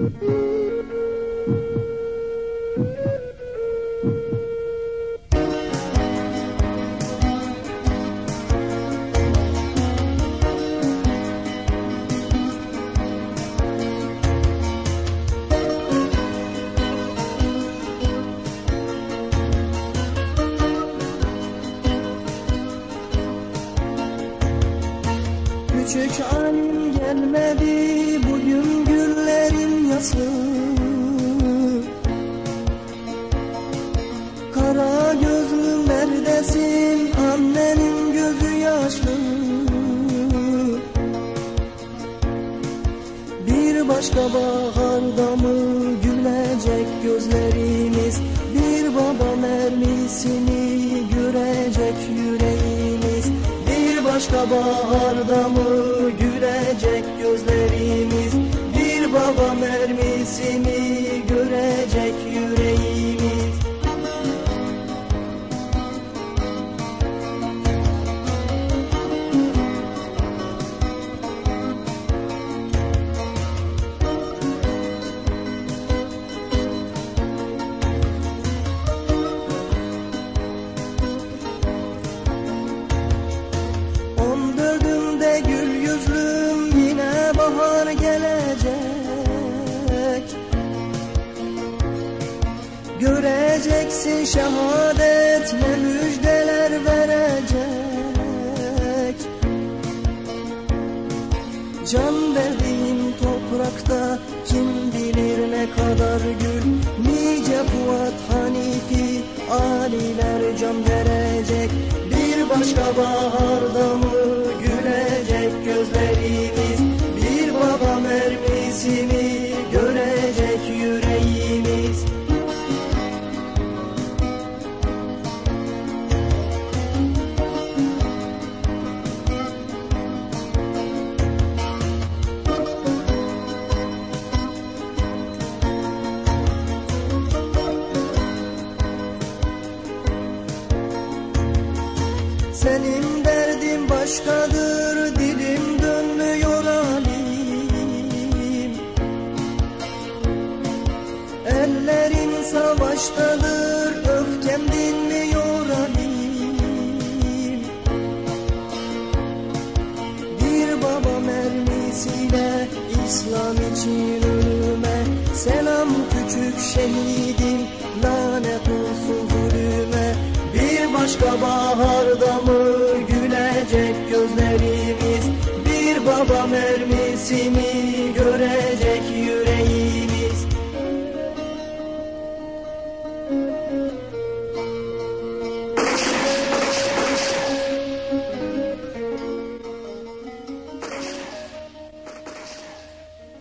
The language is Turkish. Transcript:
Küçük alim gelmedi bugün güllerin yası Kara gözlü neredesin? Annenin gözü yaşlı. Bir başka baharda mı gülecek gözlerimiz? Bir baba mermisini görecek yüreğimiz? Bir başka baharda mı gülecek Göreceksin şehadet ne müjdeler verecek. Can verdiğin toprakta kim bilir ne kadar gül Nice Fuat Hanifi aliler can verecek. Bir başka baharda mı Senin derdin başkadır dilim dönmüyor halim Ellerin savaştadır öfkem dinmiyor halim Bir baba mermisiyle İslam için ölüme Selam küçük şehidim başka baharda mı gülecek gözlerimiz. Bir baba mermisini görecek